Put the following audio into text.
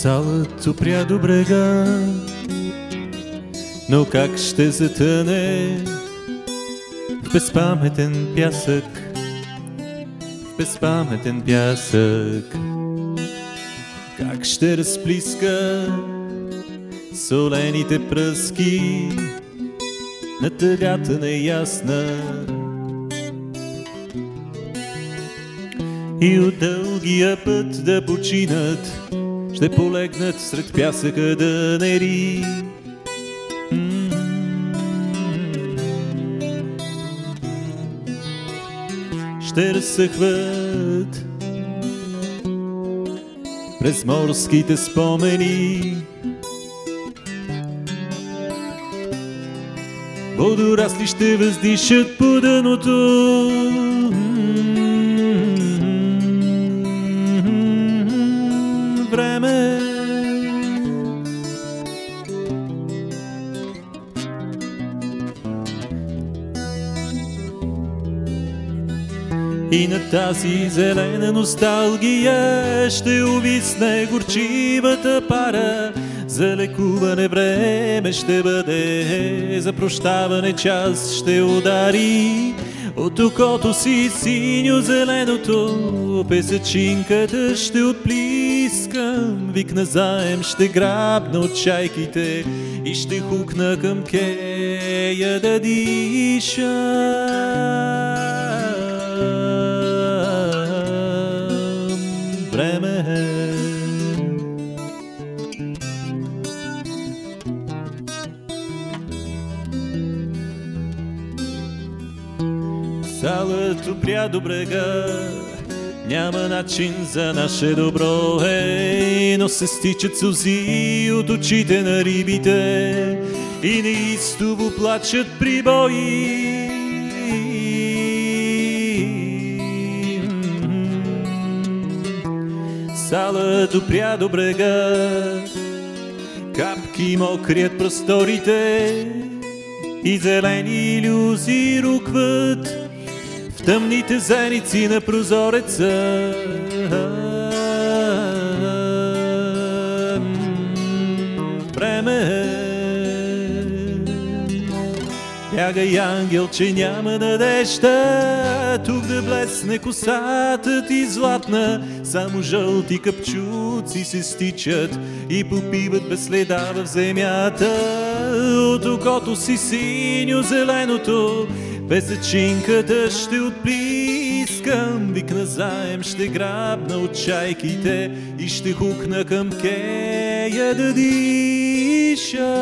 Салът опря до брега, но как ще затъне в безпаметен пясък, в безпаметен пясък. Как ще разплиска солените пръски? На тъгата неясна. И от дългия път да починат, ще полегнат сред пясъка да нери. Ще разсъхват през морските спомени. Водорасли ще въздишат по дъното. И на тази зелена носталгия ще увисне горчивата пара. За лекуване време ще бъде, за прощаване час ще удари. От окото си синьо-зеленото, песъчинката ще отплискам. Вик заем ще грабна от чайките и ще хукна към кея да дишам. Време е. Салът опря до брега, няма начин за наше добро, ей, но се стичат сълзи от очите на рибите и неистово плачат прибои. Салът опря до брега, капки мокрият просторите и зелени иллюзии рукват в тъмните зеници на прозореца. Бягай, ангел, че няма надежда Тук да блесне косата ти златна. Само жълти капчуци се стичат И попиват без следа в земята. От окото си синьо-зеленото Песечинката ще отплискам Вик заем ще грабна от чайките И ще хукна към кея да диша